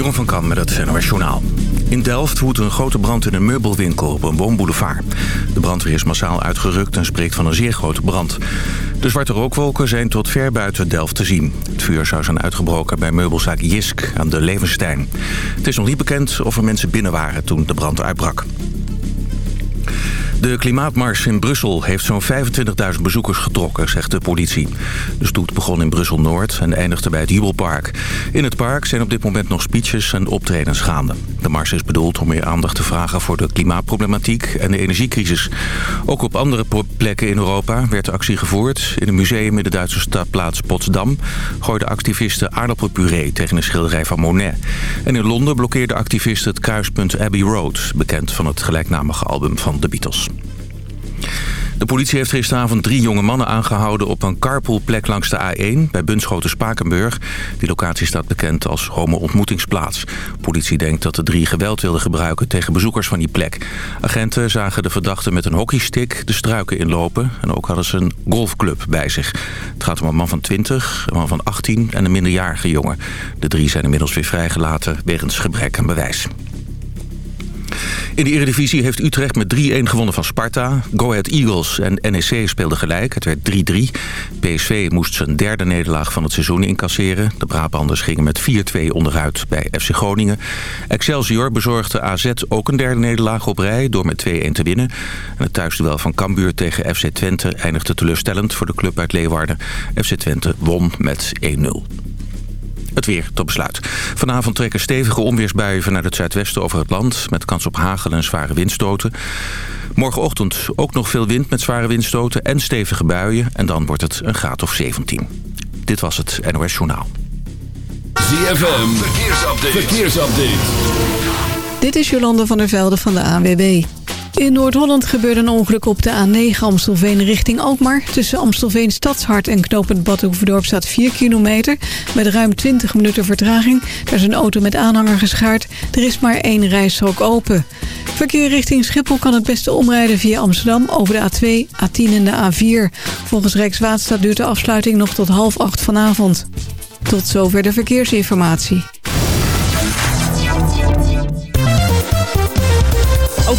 Jeroen van Kam met het NOS Journaal. In Delft woedt een grote brand in een meubelwinkel op een woonboulevard. De brandweer is massaal uitgerukt en spreekt van een zeer grote brand. De zwarte rookwolken zijn tot ver buiten Delft te zien. Het vuur zou zijn uitgebroken bij meubelzaak Jisk aan de Levenstein. Het is nog niet bekend of er mensen binnen waren toen de brand uitbrak. De klimaatmars in Brussel heeft zo'n 25.000 bezoekers getrokken, zegt de politie. De stoet begon in Brussel-Noord en eindigde bij het Jubelpark. In het park zijn op dit moment nog speeches en optredens gaande. De mars is bedoeld om meer aandacht te vragen voor de klimaatproblematiek en de energiecrisis. Ook op andere plekken in Europa werd de actie gevoerd. In een museum in de Duitse stadplaats Potsdam gooiden activisten aardappelpuree tegen een schilderij van Monet. En in Londen blokkeerden activisten het kruispunt Abbey Road, bekend van het gelijknamige album van The Beatles. De politie heeft gisteravond drie jonge mannen aangehouden op een carpoolplek langs de A1 bij Bunschoten-Spakenburg. Die locatie staat bekend als homo-ontmoetingsplaats. Politie denkt dat de drie geweld wilden gebruiken tegen bezoekers van die plek. Agenten zagen de verdachten met een hockeystick de struiken inlopen en ook hadden ze een golfclub bij zich. Het gaat om een man van 20, een man van 18 en een minderjarige jongen. De drie zijn inmiddels weer vrijgelaten wegens gebrek aan bewijs. In de Eredivisie heeft Utrecht met 3-1 gewonnen van Sparta. Go Ahead Eagles en NEC speelden gelijk. Het werd 3-3. PSV moest zijn derde nederlaag van het seizoen incasseren. De Brabanders gingen met 4-2 onderuit bij FC Groningen. Excelsior bezorgde AZ ook een derde nederlaag op rij... door met 2-1 te winnen. En het thuisduel van Cambuur tegen FC Twente eindigde teleurstellend... voor de club uit Leeuwarden. FC Twente won met 1-0. Het weer tot besluit. Vanavond trekken stevige onweersbuien vanuit het zuidwesten over het land... met kans op hagel en zware windstoten. Morgenochtend ook nog veel wind met zware windstoten en stevige buien... en dan wordt het een graad of 17. Dit was het NOS Journaal. ZFM, verkeersupdate. verkeersupdate. Dit is Jolande van der Velde van de ANWB. In Noord-Holland gebeurde een ongeluk op de A9 Amstelveen richting Alkmaar. Tussen Amstelveen Stadshart en knooppunt Badhoevedorp staat 4 kilometer... met ruim 20 minuten vertraging. Daar is een auto met aanhanger geschaard. Er is maar één rijstrook open. Verkeer richting Schiphol kan het beste omrijden via Amsterdam... over de A2, A10 en de A4. Volgens Rijkswaterstaat duurt de afsluiting nog tot half acht vanavond. Tot zover de verkeersinformatie.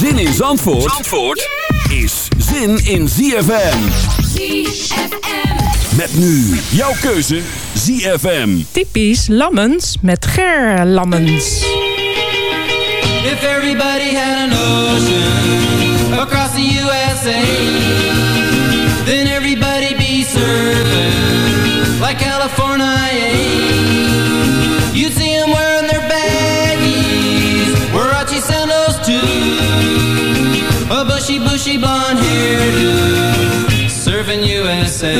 Zin in Zandvoort, Zandvoort is zin in ZFM. ZFM. Met nu jouw keuze ZFM. Typisch Lammens met Ger Lammens. If everybody had an ocean across the USA, then everybody be surfing like California. bushy blonde hairdo, surfing USA.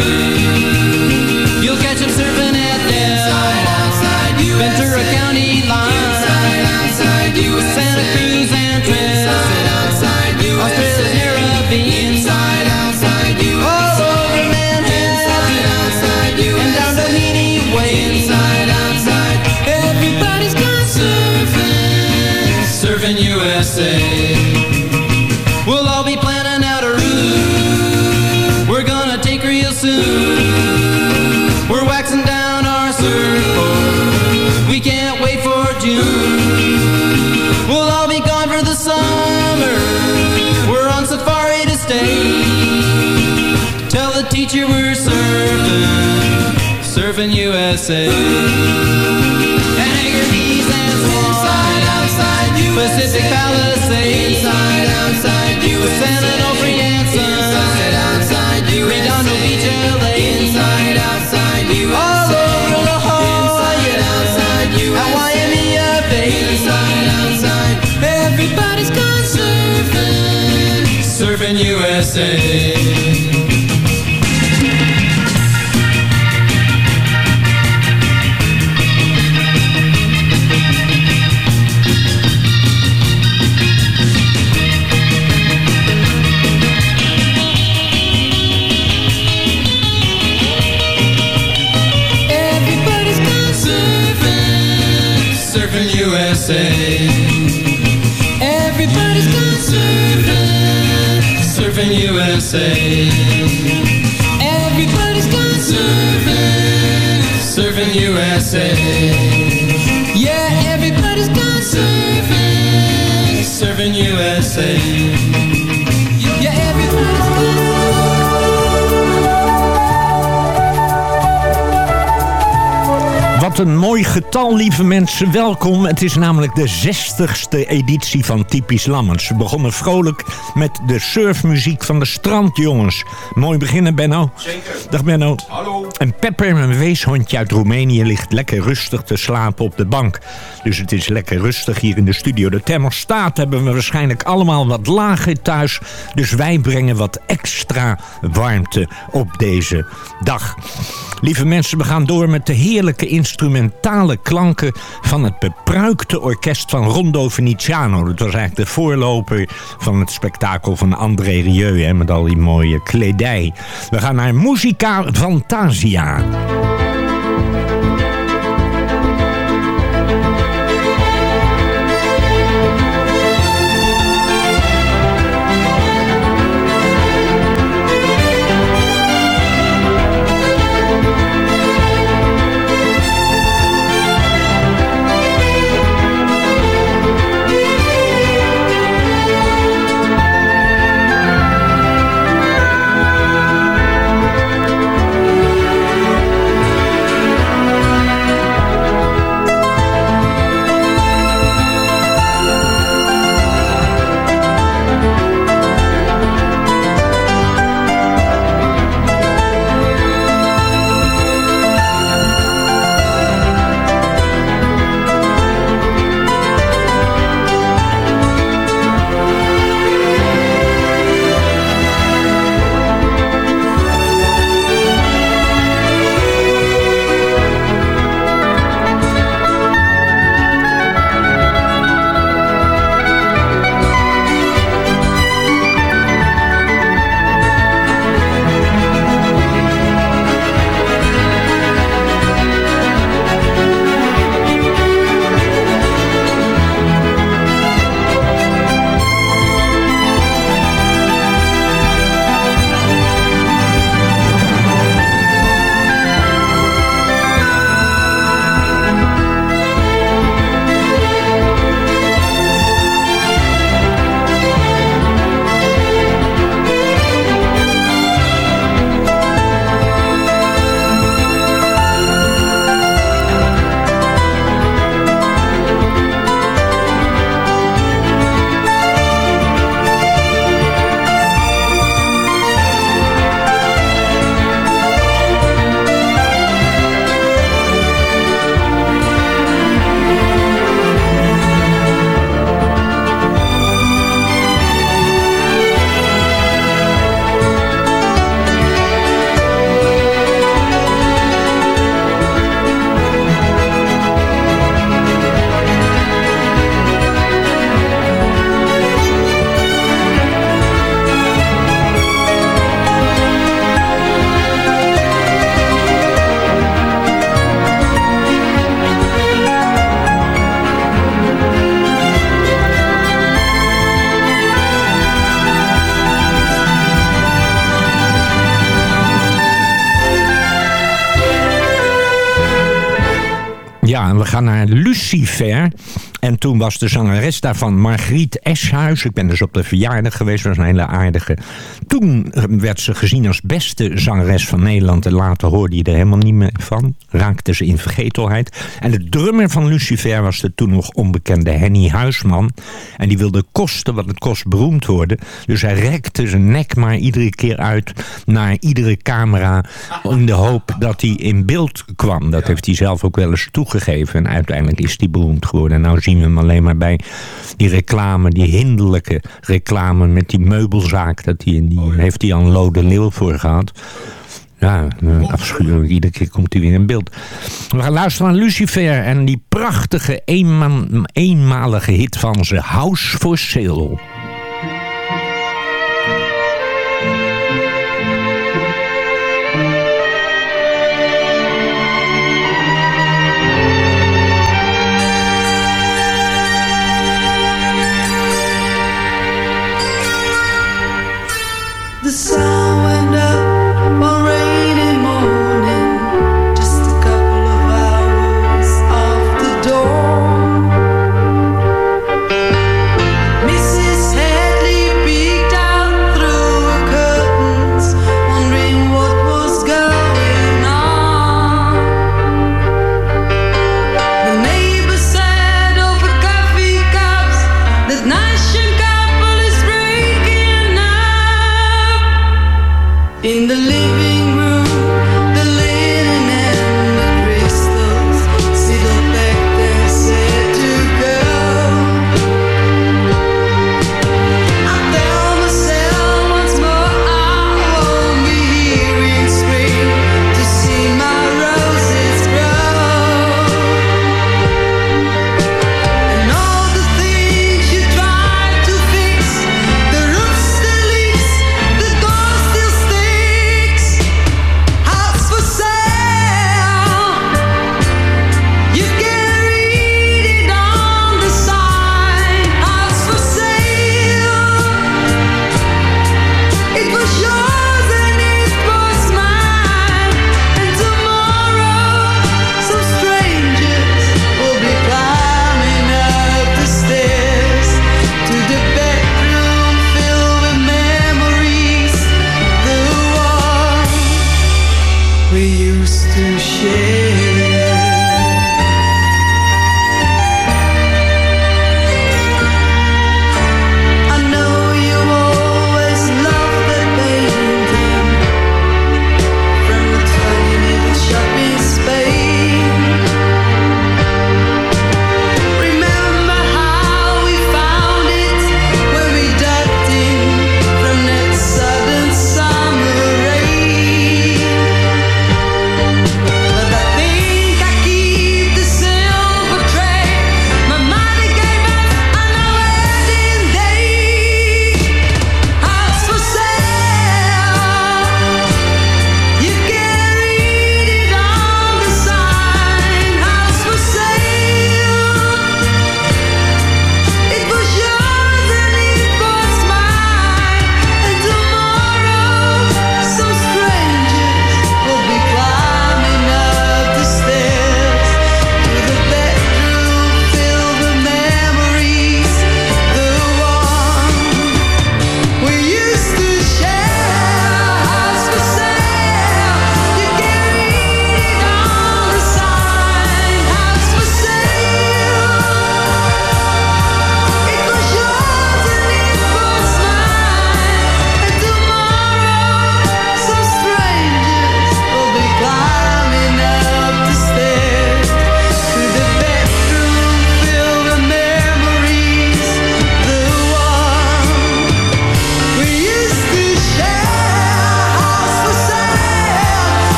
You'll catch him surfing at Dell. Outside, outside USA. USA. And Anchor Keys and Swan, outside you. Pacific Palisades, inside, outside you. San Onofre and Inside, outside you. Redondo Beach, LA, inside, outside you. All over La Jolla, outside. At Waimea Bay, inside, outside. Everybody's gone surfing, surfing USA. Surfing USA. Everybody's gone surfing, surfing USA. Yeah, everybody's gone surfing, surfing USA. Een mooi getal, lieve mensen. Welkom. Het is namelijk de 60ste editie van Typisch Lammens. We begonnen vrolijk met de surfmuziek van de strandjongens. Mooi beginnen, Benno. Zeker. Dag, Benno. Hallo. En Pepper, een weeshondje uit Roemenië, ligt lekker rustig te slapen op de bank. Dus het is lekker rustig hier in de studio. De thermostaat hebben we waarschijnlijk allemaal wat lager thuis. Dus wij brengen wat extra warmte op deze dag. Lieve mensen, we gaan door met de heerlijke instrumentale klanken van het bepruikte orkest van Rondo Venetiano. Dat was eigenlijk de voorloper van het spektakel van André Rieu, hè, met al die mooie kledij. We gaan naar Musica Fantasia. Gaan naar Lucifer. En toen was de zangeres daarvan Margriet Eshuis. Ik ben dus op de verjaardag geweest, was een hele aardige. Toen eh, werd ze gezien als beste zangeres van Nederland. En later hoorde je er helemaal niet meer van. Raakte ze in vergetelheid. En de drummer van Lucifer was de toen nog onbekende Henny Huisman. En die wilde kosten wat het kost beroemd worden. Dus hij rekte zijn nek maar iedere keer uit naar iedere camera. In de hoop dat hij in beeld kwam. Dat heeft hij zelf ook wel eens toegegeven. En uiteindelijk is hij beroemd geworden. En nou zien we hem alleen maar bij die reclame. Die hinderlijke reclame met die meubelzaak. Dat hij in die, heeft hij een Lode Leeuw voor gehad. Ja, eh, afschuwelijk. Iedere keer komt hij weer in beeld. We gaan luisteren naar Lucifer en die prachtige eenma eenmalige hit van ze. House for Sale. the sun.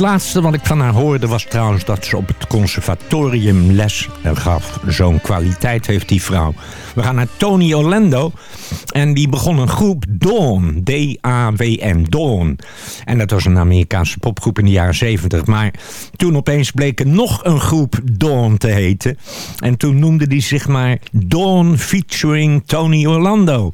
Laatste wat ik van haar hoorde was trouwens dat ze op het conservatorium les gaf. Zo'n kwaliteit heeft die vrouw. We gaan naar Tony Orlando. En die begon een groep Dawn. D-A-W-N. Dawn. En dat was een Amerikaanse popgroep in de jaren 70. Maar toen opeens bleek er nog een groep Dawn te heten. En toen noemde die zich maar Dawn featuring Tony Orlando.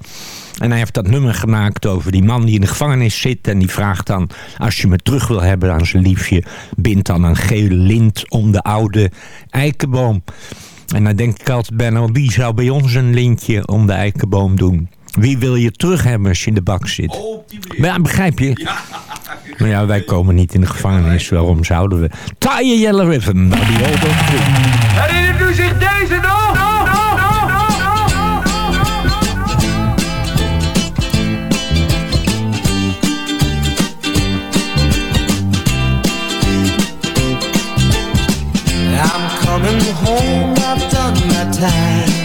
En hij heeft dat nummer gemaakt over die man die in de gevangenis zit. En die vraagt dan, als je me terug wil hebben aan zijn liefje... bind dan een gele lint om de oude eikenboom. En dan denk ik altijd bijna, wie zou bij ons een lintje om de eikenboom doen? Wie wil je terug hebben als je in de bak zit? Ja, begrijp je? Maar ja, wij komen niet in de gevangenis. Waarom zouden we? A yellow ribbon. Nou, die Herinnert u zich deze nog? Home, I've done my time.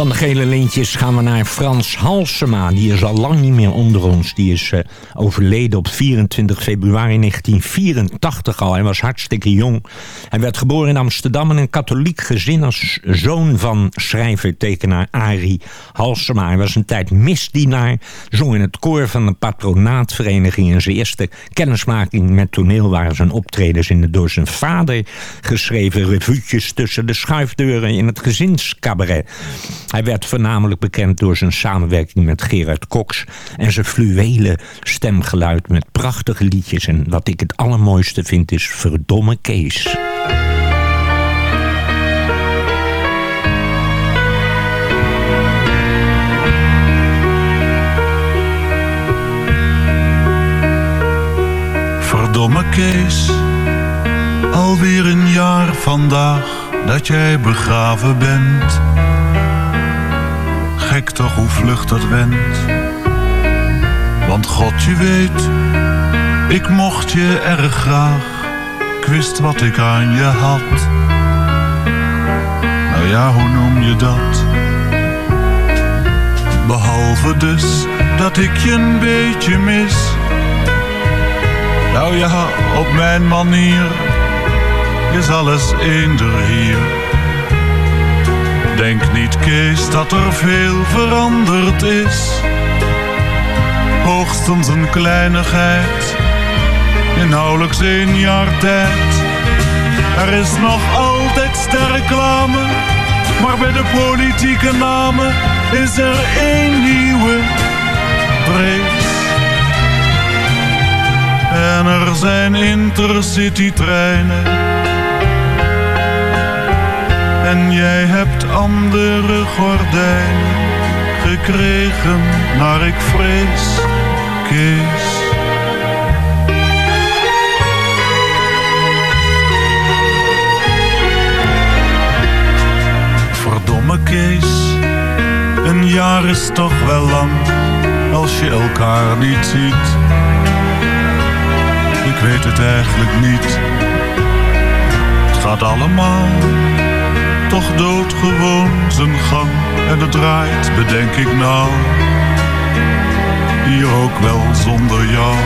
Van de gele lintjes gaan we naar Frans Halsema. Die is al lang niet meer onder ons. Die is eh, overleden op 24 februari 1984 al. Hij was hartstikke jong. Hij werd geboren in Amsterdam in een katholiek gezin... als zoon van schrijver-tekenaar Arie Halsema. Hij was een tijd misdienaar. Zong in het koor van de patronaatvereniging. En zijn eerste kennismaking met toneel waren zijn optredens... in de door zijn vader geschreven revuutjes... tussen de schuifdeuren in het gezinscabaret. Hij werd voornamelijk bekend door zijn samenwerking met Gerard Cox... en zijn fluwelen stemgeluid met prachtige liedjes. En wat ik het allermooiste vind is Verdomme Kees. Verdomme Kees, alweer een jaar vandaag dat jij begraven bent. Gek toch hoe vlug dat went. Want God je weet, ik mocht je erg graag. Ik wist wat ik aan je had. Nou ja, hoe noem je dat? Behalve dus dat ik je een beetje mis. Nou ja, op mijn manier is alles eender hier. Denk niet, Kees, dat er veel veranderd is. Hoogstens een kleinigheid, in nauwelijks één jaar tijd. Er is nog altijd sterreclame, maar bij de politieke namen is er één nieuwe Drees. En er zijn intercity-treinen. En jij hebt andere gordijnen gekregen, naar ik vrees, Kees. Verdomme Kees, een jaar is toch wel lang als je elkaar niet ziet. Ik weet het eigenlijk niet. Het gaat allemaal toch doodgewoon zijn gang. En het draait, bedenk ik nou. Hier ook wel zonder jou.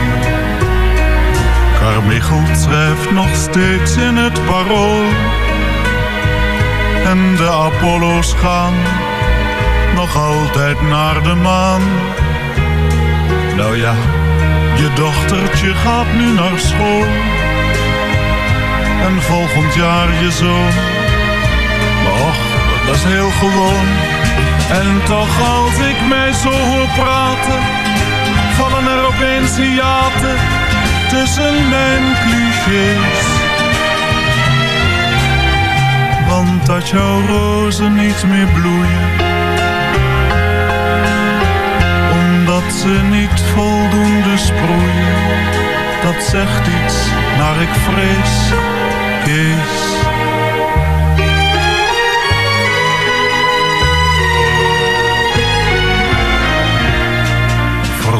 Carmichelt schrijft nog steeds in het parool. En de Apollo's gaan nog altijd naar de maan. Nou ja, je dochtertje gaat nu naar school. En volgend jaar je zoon. Och, dat is heel gewoon. En toch als ik mij zo hoor praten, vallen er opeens hiaten tussen mijn clichés. Want dat jouw rozen niet meer bloeien, omdat ze niet voldoende sproeien, dat zegt iets naar ik vrees, Kees.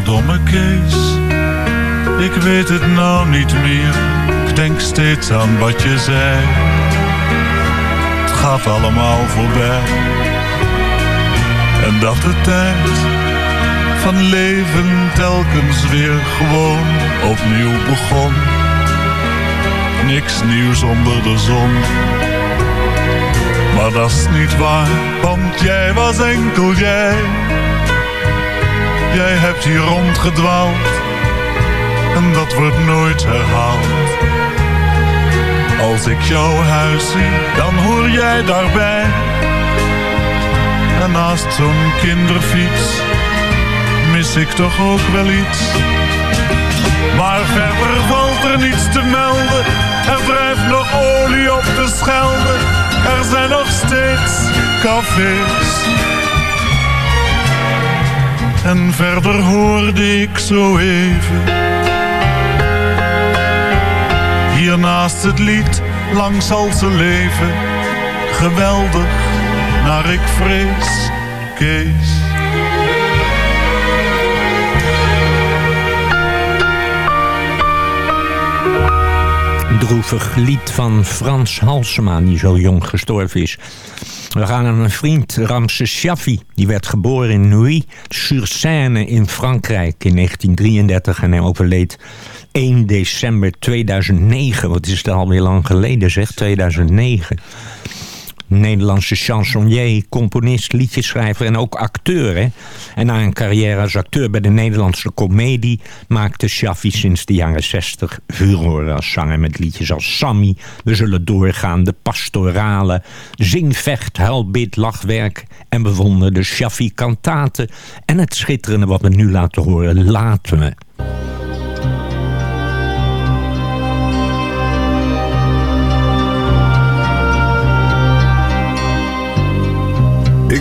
Verdomme Kees, ik weet het nou niet meer. Ik denk steeds aan wat je zei. Het gaat allemaal voorbij. En dat de tijd van leven telkens weer gewoon opnieuw begon. Niks nieuws onder de zon. Maar dat is niet waar, want jij was enkel jij. Jij hebt hier rondgedwaald en dat wordt nooit herhaald. Als ik jouw huis zie, dan hoor jij daarbij. En naast zo'n kinderfiets mis ik toch ook wel iets. Maar verder valt er niets te melden. Er drijft nog olie op de Schelde. Er zijn nog steeds cafés. En verder hoorde ik zo even. Hier naast het lied, lang zal ze leven. Geweldig, naar ik vrees, Kees. droevig lied van Frans Halsema, die zo jong gestorven is. We gaan aan een vriend, Ramses Shaffi. Die werd geboren in Neuilly-sur-Seine in Frankrijk in 1933 en hij overleed 1 december 2009. Wat is het alweer lang geleden zeg, 2009. Nederlandse chansonnier, componist, liedjeschrijver en ook acteur. Hè? En na een carrière als acteur bij de Nederlandse komedie... maakte Shaffi sinds de jaren 60 furore als zanger met liedjes als Sammy... We zullen doorgaan, De Pastorale, Zing, Vecht, Lachwerk... en bewonderde Shaffi kantaten en het schitterende wat we nu laten horen, Laat Me.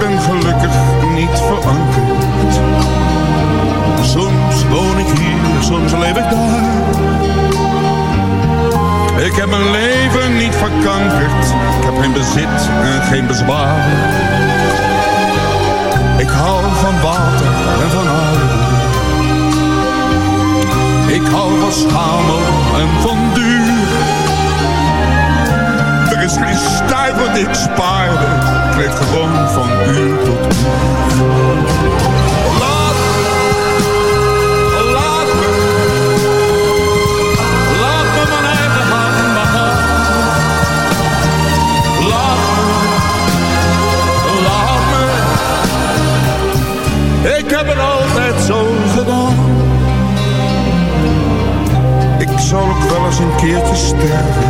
Ben gelukkig niet verankerd. Soms woon ik hier, soms leef ik daar. Ik heb mijn leven niet verkankerd. Ik heb geen bezit en geen bezwaar. Ik hou van water en van aarde. Ik hou van schamel en van duur. Er stuiver die ik spaarde. Ik leef gewoon van uur tot uur. Laat me, laat me, laat me mijn eigen hand behouden. Laat me, laat me. Ik heb het altijd zo gedaan. Ik zal ook wel eens een keertje sterven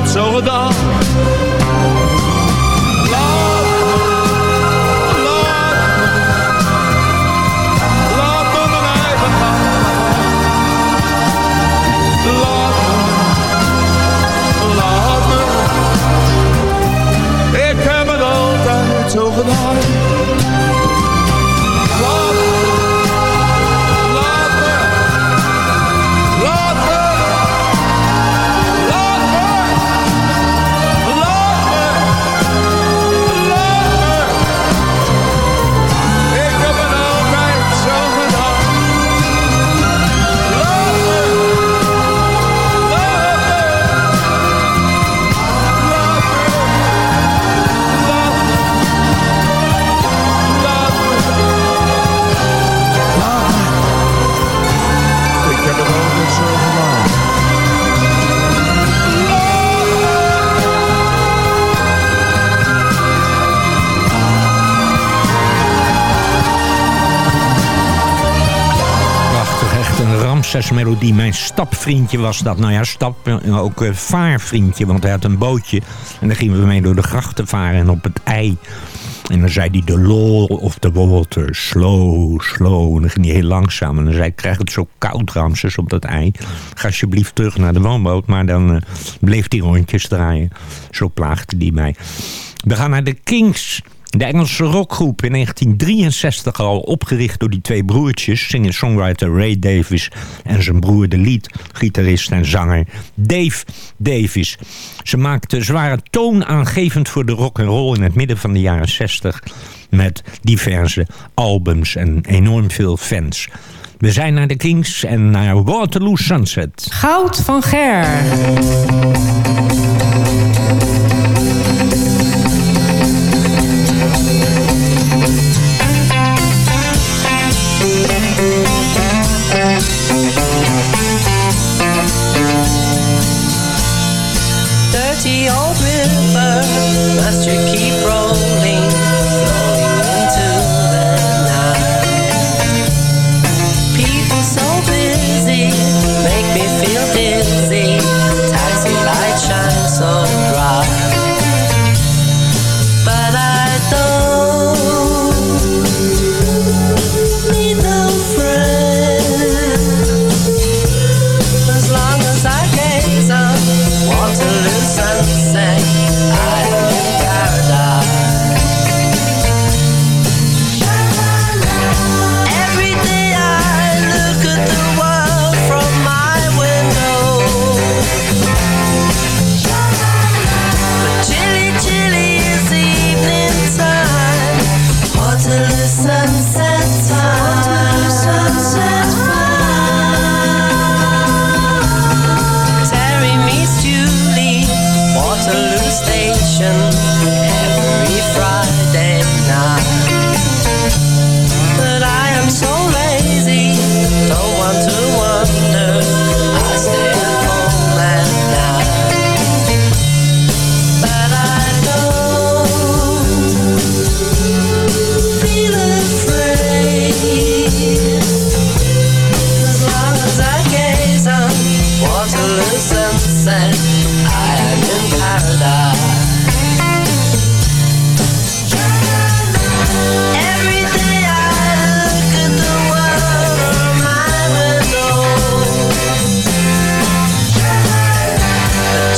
Altijd zo gedaan. Succesmelodie. Mijn stapvriendje was dat. Nou ja, stap, eh, ook eh, vaarvriendje, want hij had een bootje. En daar gingen we mee door de grachten varen en op het ei. En dan zei hij de law of the water, slow, slow. En dan ging hij heel langzaam. En dan zei ik, krijg het zo koud, Ramses, op dat ei. Ga alsjeblieft terug naar de woonboot. Maar dan eh, bleef hij rondjes draaien. Zo plaagde hij mij. We gaan naar de Kings. De Engelse rockgroep in 1963 al opgericht door die twee broertjes... singer-songwriter Ray Davis en zijn broer de lead-gitarist en zanger Dave Davis. Ze maakten zware toonaangevend voor de rock and roll in het midden van de jaren 60... met diverse albums en enorm veel fans. We zijn naar de Kings en naar Waterloo Sunset. Goud van Ger.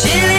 Chilling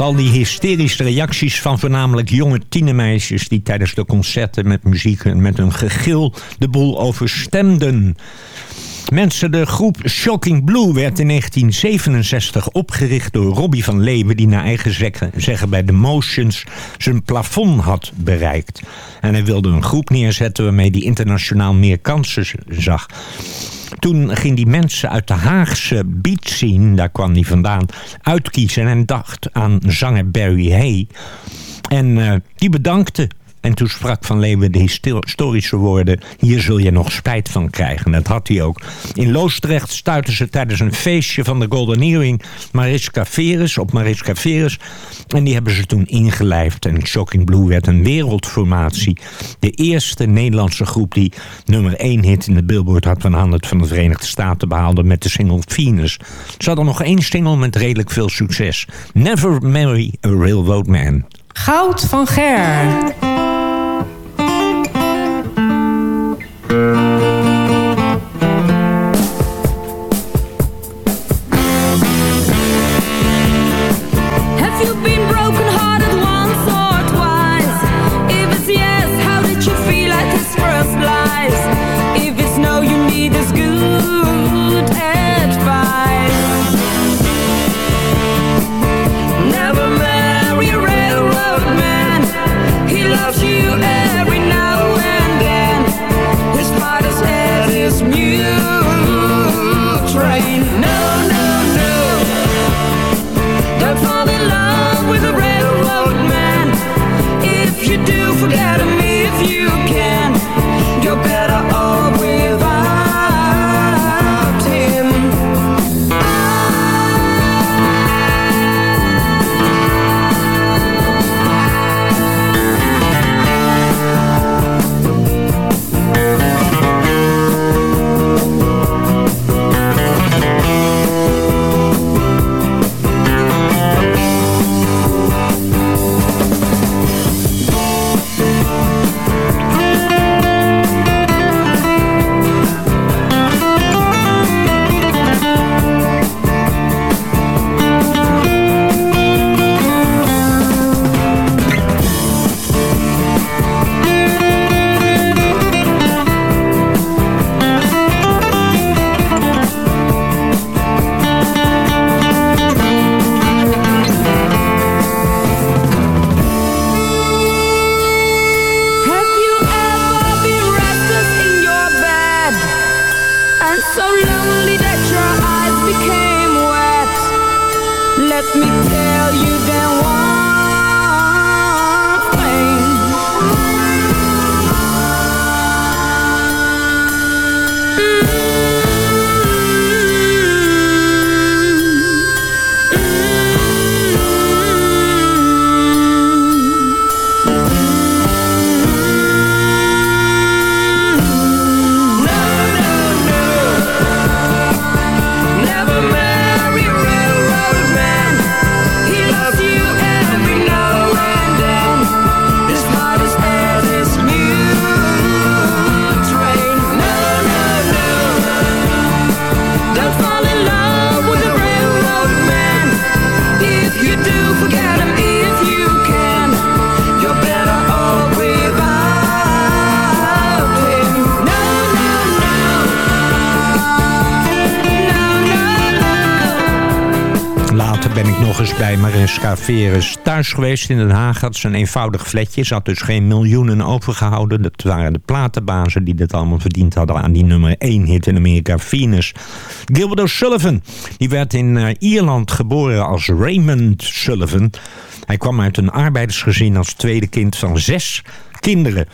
Al die hysterische reacties van voornamelijk jonge tienermeisjes... die tijdens de concerten met muziek en met hun gegil de boel overstemden. Mensen, de groep Shocking Blue werd in 1967 opgericht door Robbie van Leeuwen... die naar eigen zeggen, bij The Motions zijn plafond had bereikt. En hij wilde een groep neerzetten waarmee hij internationaal meer kansen zag. Toen ging die mensen uit de Haagse beat scene, daar kwam hij vandaan, uitkiezen en dacht aan zanger Barry Hay. En eh, die bedankte. En toen sprak Van Leeuwen de historische woorden... hier zul je nog spijt van krijgen. Dat had hij ook. In Loosdrecht stuitten ze tijdens een feestje van de Golden Earring... Mariska Veres, op Mariska Veres. En die hebben ze toen ingelijfd. En Shocking Blue werd een wereldformatie. De eerste Nederlandse groep die nummer 1 hit in de Billboard had... van handen van de Verenigde Staten behaalde met de single Venus. Ze hadden nog één single met redelijk veel succes. Never Marry a Railroad Man. Goud van Ger. Veres thuis geweest in Den Haag. Had ze een eenvoudig flatje. Ze had dus geen miljoenen overgehouden. Dat waren de platenbazen die dit allemaal verdiend hadden aan die nummer 1 hit in Amerika, Venus. Gilbert O'Sullivan, die werd in eh, Ierland geboren als Raymond Sullivan. Hij kwam uit een arbeidersgezin als tweede kind van zes kinderen.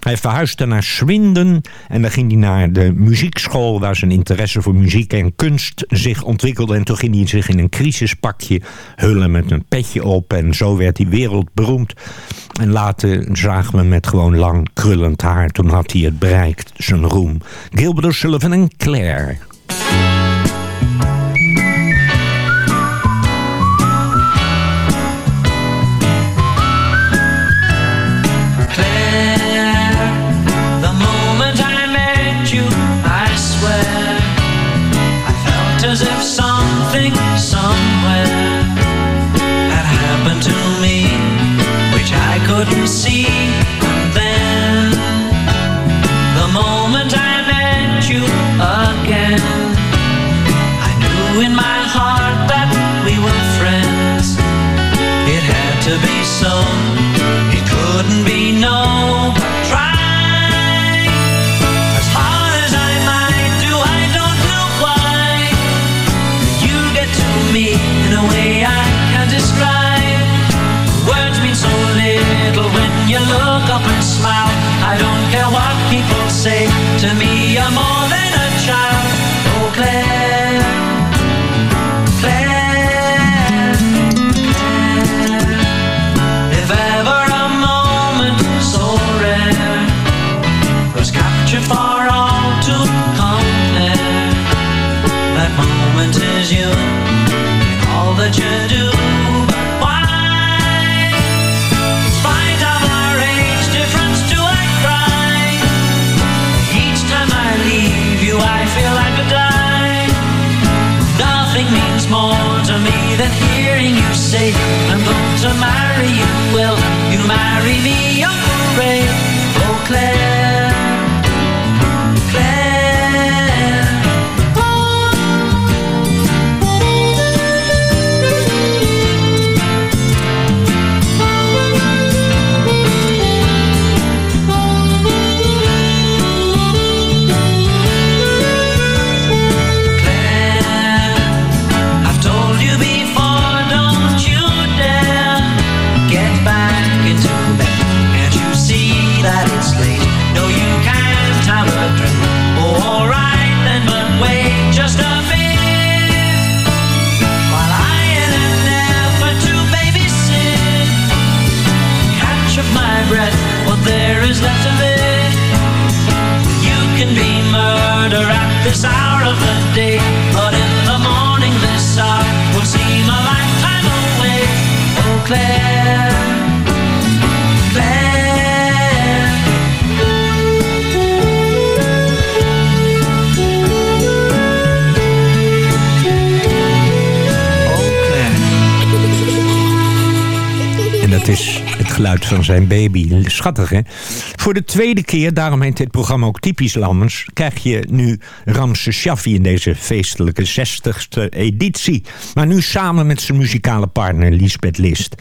Hij verhuisde naar Swindon en dan ging hij naar de muziekschool... waar zijn interesse voor muziek en kunst zich ontwikkelde. En toen ging hij zich in een crisispakje hullen met een petje op... en zo werd hij wereldberoemd. En later zagen we met gewoon lang krullend haar. Toen had hij het bereikt, zijn roem. Gilbert O'Sullivan en. Claire, somewhere had happened to me, which I couldn't see. In geluid van zijn baby. Schattig, hè? Voor de tweede keer, daarom heet dit programma ook typisch Lammers... krijg je nu Ramse Shaffi in deze feestelijke 60ste editie. Maar nu samen met zijn muzikale partner Lisbeth List.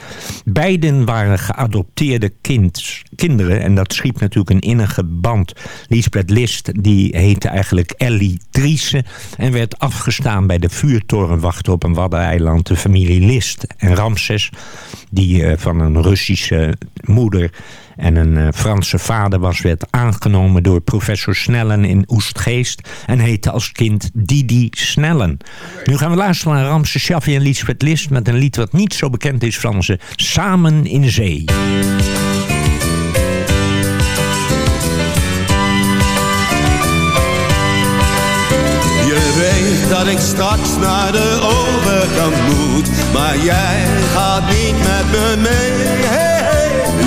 Beiden waren geadopteerde kind, kinderen en dat schiep natuurlijk een innige band. Lisbeth List, die heette eigenlijk Ellie Driese... en werd afgestaan bij de vuurtorenwachter op een waddeneiland... de familie List. En Ramses, die eh, van een Russische moeder en een eh, Franse vader was... werd aangenomen door professor Snellen in Oestgeest... en heette als kind Didi Snellen. Nu gaan we luisteren naar Ramses Shaffi en Lisbeth List... met een lied wat niet zo bekend is van ze... Samen in Zee. Je dat ik straks naar de overkant moet, maar jij gaat niet met me mee.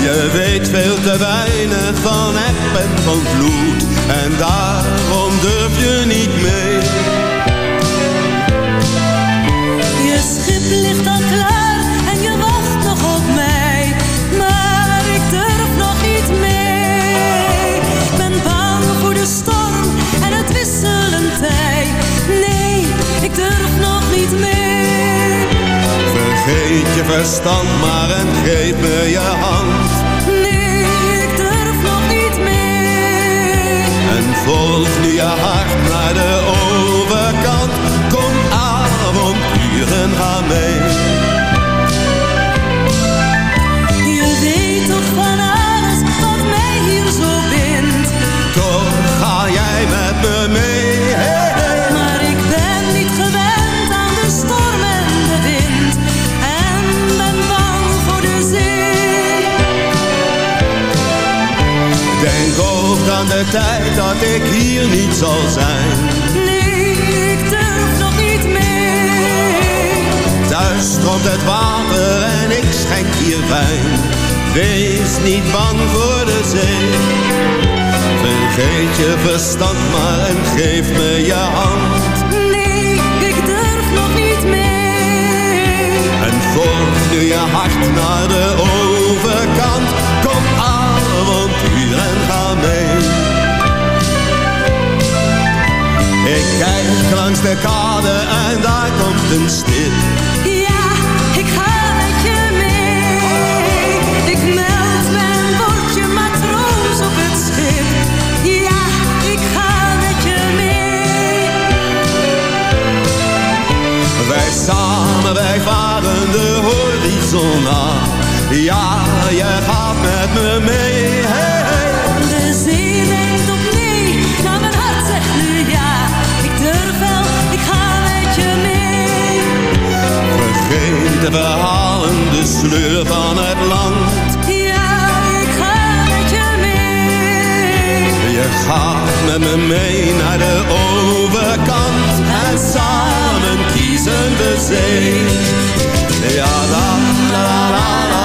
Je weet veel te weinig van eb en van vloed, en daarom durf je niet mee. Vergeet je verstand maar en geef me je hand. Nee, ik durf nog niet meer. En volg nu je hart naar de overkant. Kom avonturen, ga mee. Je weet toch van alles wat mij hier zo bindt. Toch ga jij met me mee. Ook aan de tijd dat ik hier niet zal zijn. Nee, ik durf nog niet meer. Thuis stroomt het water en ik schenk hier wijn. Wees niet bang voor de zee. Vergeet je verstand maar en geef me je hand. Nee, ik durf nog niet meer. En volg nu je hart naar de overkant. En ga mee. Ik kijk langs de kade en daar komt een stip. Ja, ik ga met je mee. Ik meld mijn bordje matroos op het schip. Ja, ik ga met je mee. Wij samen, wij varen de horizon aan. Ja, jij gaat met me mee. De verhalen, de sleur van het land. Ja, ik ga met je mee. Je gaat met me mee naar de overkant. En samen kiezen we zee. Ja, la la la la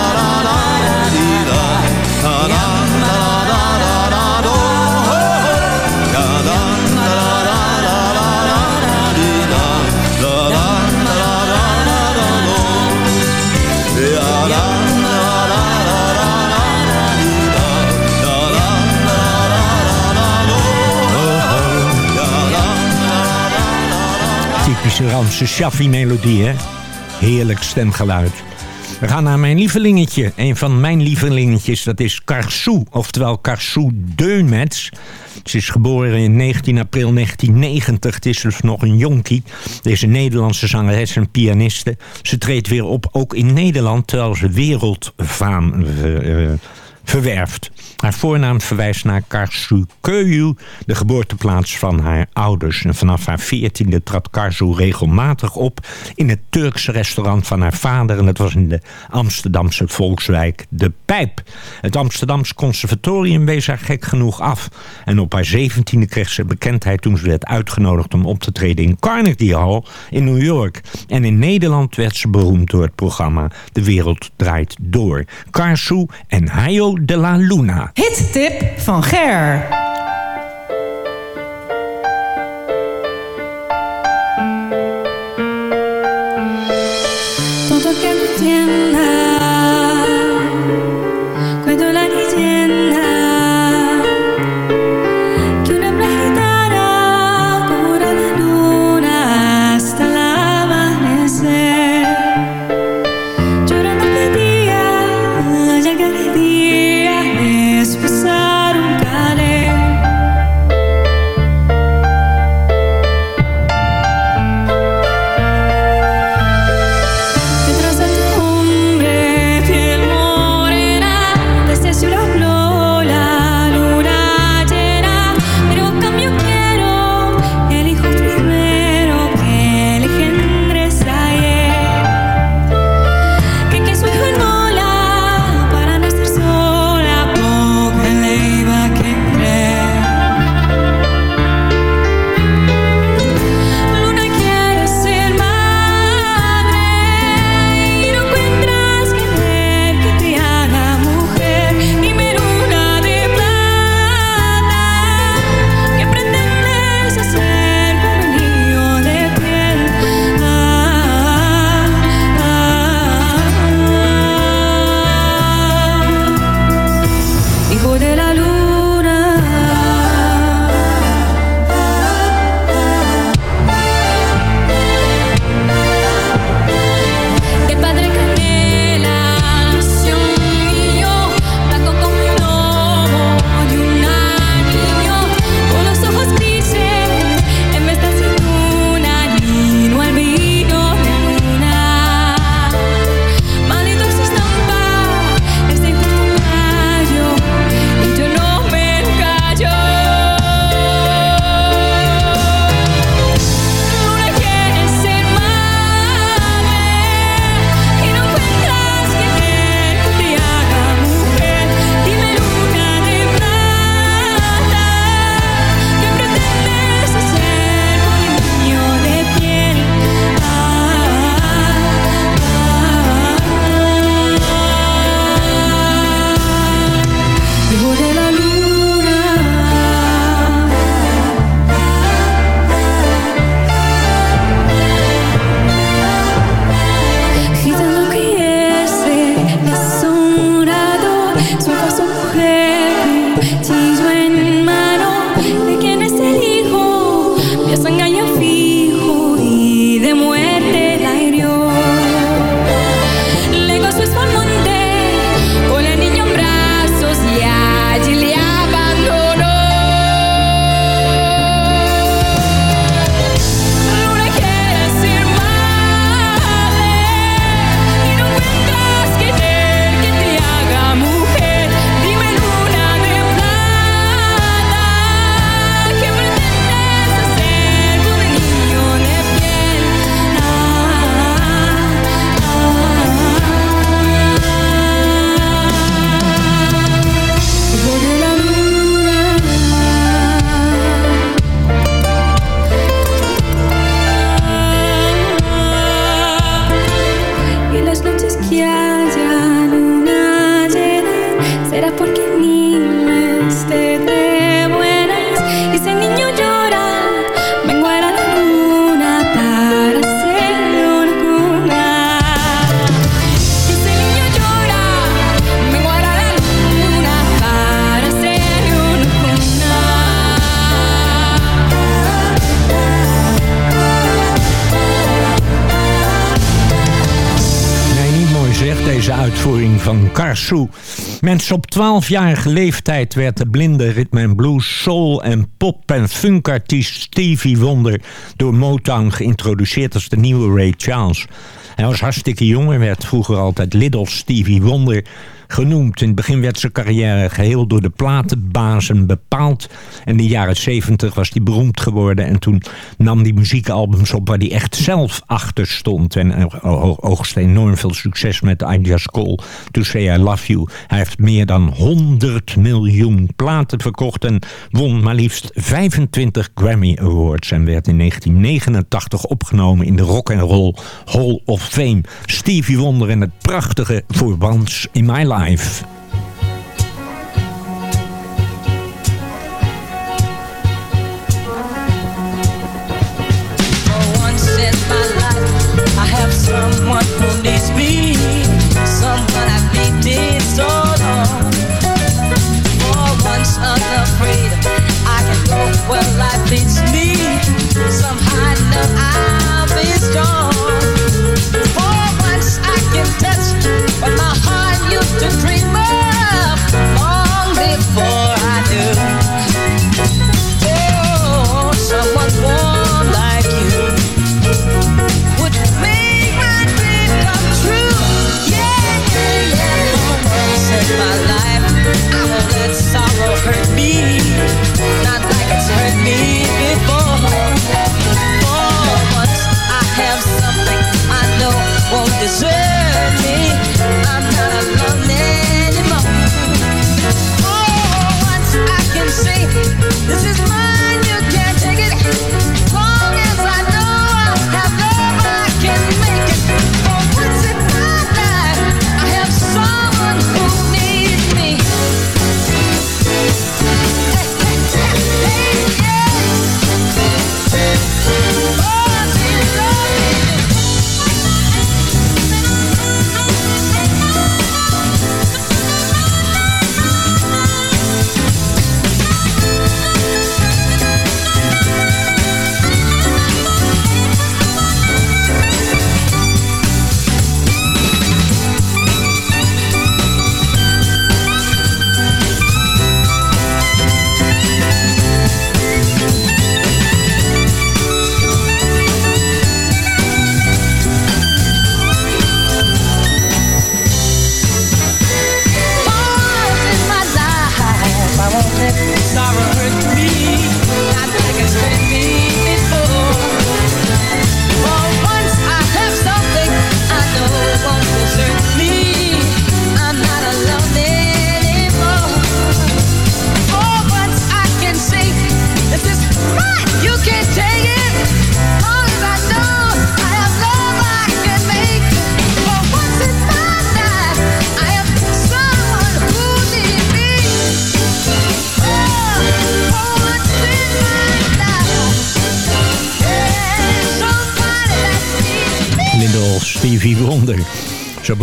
Ramse Shaffi-melodie, hè? Heerlijk stemgeluid. We gaan naar mijn lievelingetje. Een van mijn lievelingetjes, dat is Karsou, oftewel Karsou Deumets. Ze is geboren in 19 april 1990. Het is dus nog een jonkie. Deze Nederlandse zangeres en pianiste. Ze treedt weer op, ook in Nederland, terwijl ze wereldfaam eh, verwerft. Haar voornaam verwijst naar Karsuköyü, de geboorteplaats van haar ouders. En vanaf haar veertiende trad Karsu regelmatig op in het Turkse restaurant van haar vader. En dat was in de Amsterdamse volkswijk De Pijp. Het Amsterdamse conservatorium wees haar gek genoeg af. En op haar zeventiende kreeg ze bekendheid toen ze werd uitgenodigd om op te treden in Carnegie Hall in New York. En in Nederland werd ze beroemd door het programma De Wereld Draait Door. Karsu en Hayo de la Luna. Hittip van Ger. Op 12-jarige leeftijd werd de blinde rhythm and blues, soul en pop en funkartiest Stevie Wonder door Motown geïntroduceerd als de nieuwe Ray Charles. Hij was hartstikke jong en werd vroeger altijd Little Stevie Wonder genoemd. In het begin werd zijn carrière geheel door de platenbazen bepaald. In de jaren 70 was hij beroemd geworden. En toen nam hij muziekalbums op waar hij echt zelf achter stond. En oogste enorm veel succes met I Just Call To Say I Love You. Hij heeft meer dan 100 miljoen platen verkocht. En won maar liefst 25 Grammy Awards. En werd in 1989 opgenomen in de Rock and Roll Hall of Fame. Stevie Wonder en het prachtige For Once in My Life. For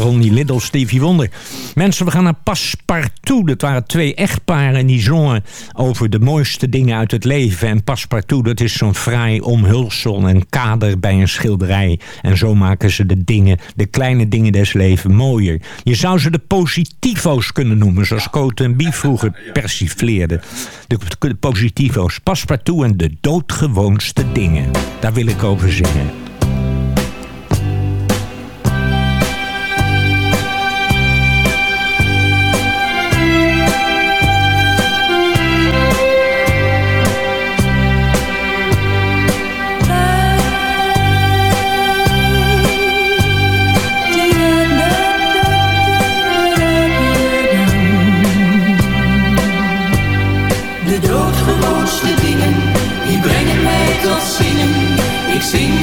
Die Little Stevie Wonder. Mensen, we gaan naar Passepartout. Dat waren twee echtparen en die zongen over de mooiste dingen uit het leven. En Passepartout, dat is zo'n fraai omhulsel en kader bij een schilderij. En zo maken ze de dingen, de kleine dingen des levens mooier. Je zou ze de positivo's kunnen noemen, zoals Cote en Bie vroeger persifleerden. De, de positivo's, Passepartout en de doodgewoonste dingen. Daar wil ik over zingen.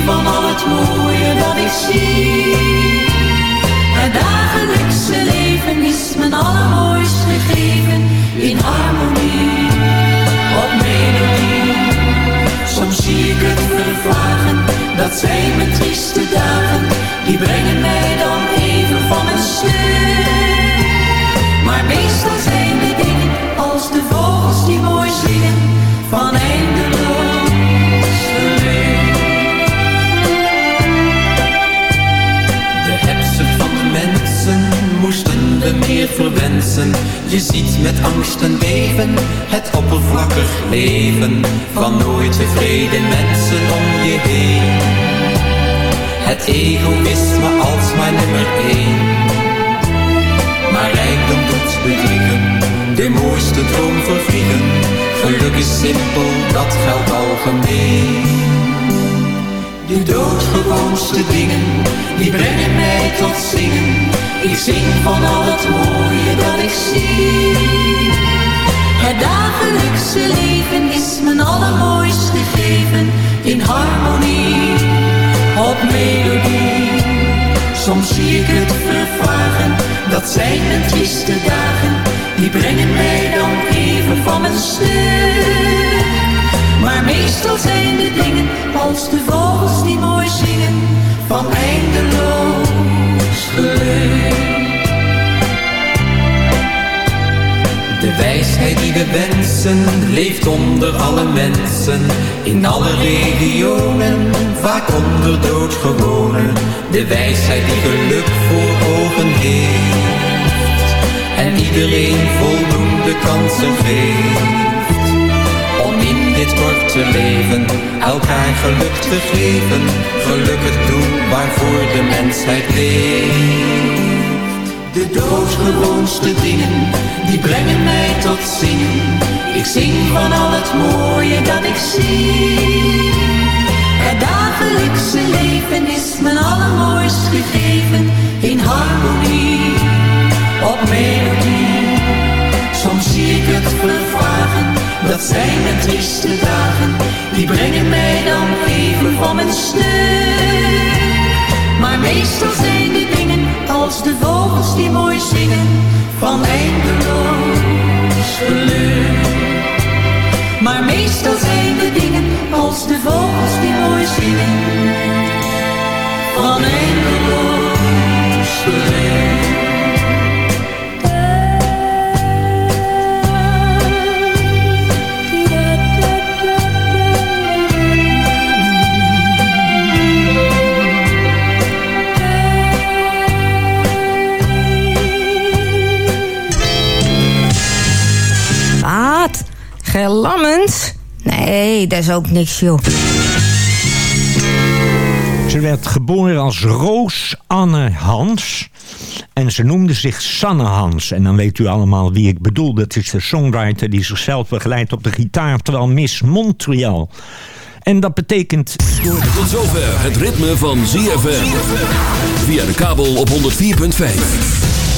Van al het mooie dat ik zie. Het dagelijkse leven is mijn allermooist gegeven in harmonie, op melodie. Soms zie ik het vervagen, dat zijn mijn trieste dagen. Die brengen mij dan even van mijn stuk. Maar meestal zijn Je ziet met angst en beven het oppervlakkig leven van nooit tevreden mensen om je heen. Het egoïsme als maar nummer één. Maar rijkdom doet bedriegen, de mooiste droom vervliegen. Geluk is simpel, dat geldt algemeen. De doodgewoonste dingen, die brengen mij tot zingen. Ik zing van al het mooie dat ik zie. Het dagelijkse leven is mijn allermooist gegeven. In harmonie, op melodie. Soms zie ik het vervagen, dat zijn mijn trieste dagen. Die brengen mij dan even van mijn stuk. Maar meestal zijn de dingen als de vogels die mooi zingen van eindeloos De wijsheid die we wensen leeft onder alle mensen, in alle regionen, vaak onder doodgewonen. De wijsheid die geluk voor ogen heeft. En iedereen voldoende kansen geeft dit korte leven elkaar geluk te geven. Geluk het doen waarvoor de mensheid leeft. De doodgewoonste dingen, die brengen mij tot zingen. Ik zing van al het mooie dat ik zie. Het dagelijkse leven is mijn allermooist gegeven. In harmonie, op melodie. Soms zie ik het vervagen dat zijn de trieste dagen, die brengen mij dan even van mijn stuk. Maar meestal zijn de dingen als de vogels die mooi zingen, van eindeloos geluk. Maar meestal zijn de dingen als de vogels die mooi zingen, van eindeloos geluk. Nee, dat is ook niks, joh. Ze werd geboren als Roos Anne Hans. En ze noemde zich Sanne Hans. En dan weet u allemaal wie ik bedoel. Dat is de songwriter die zichzelf begeleidt op de gitaar. Terwijl Miss Montreal. En dat betekent... Tot zover het ritme van ZFM. Via de kabel op 104.5.